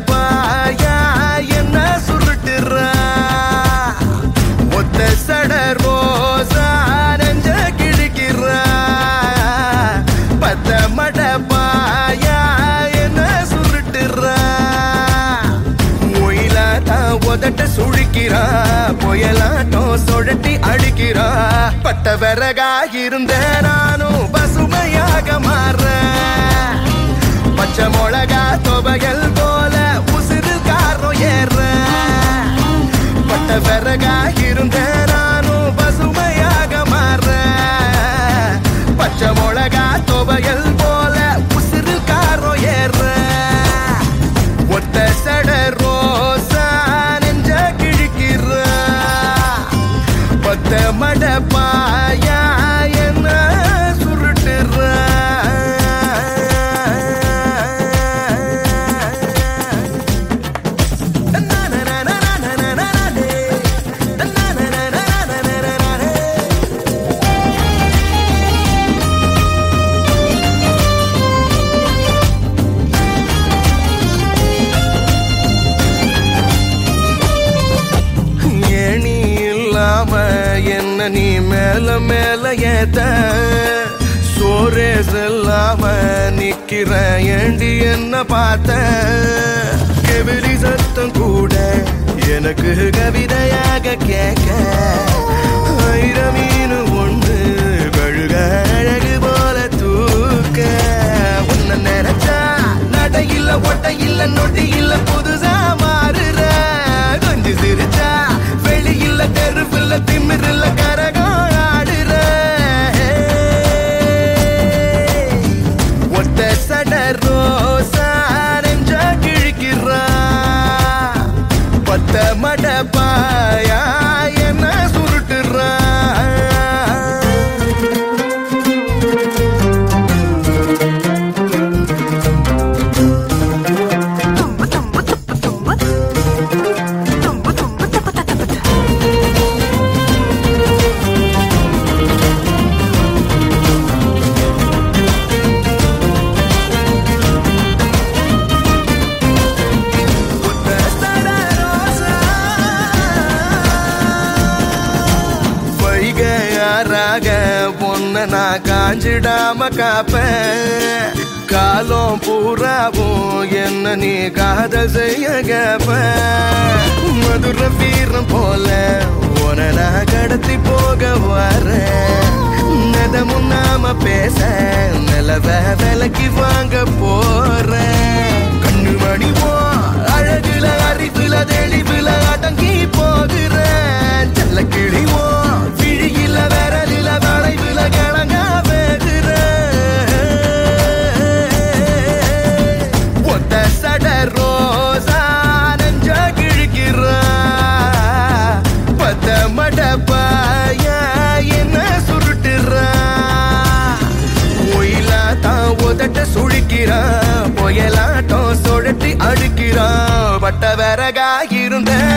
பாயா என்ன சுருட்டுறா? மொத்த சட ரோசா நெஞ்ச கிழிக்கிறா பத்த மட பாயா என்ன சுருட்டுறா? மொயிலாதான் உதட்ட சுழிக்கிறா புயலாட்டம் சுழட்டி அடிக்கிறா. பத்த விறகா மேல மேல ஏத்த சோரே செல்லாம நிக்கிற ஏண்டி என்ன பார்த்த? கெவிலி சத்தம் கூட எனக்கு கவிதையாக கேட்க. நான் காஞ்சிடாம காப்பேன் காலம் பூராவும் என்ன நீ காதல் செய்ய கேப்ப. மதுர வீரம் போல உன நான் கடத்தி போக வரேன் நதமும் நாம பேச நிலவ விலக்கி வாங்க போறேன் கண்ணு மணி போ பட்ட வரகாயிருந்தேன்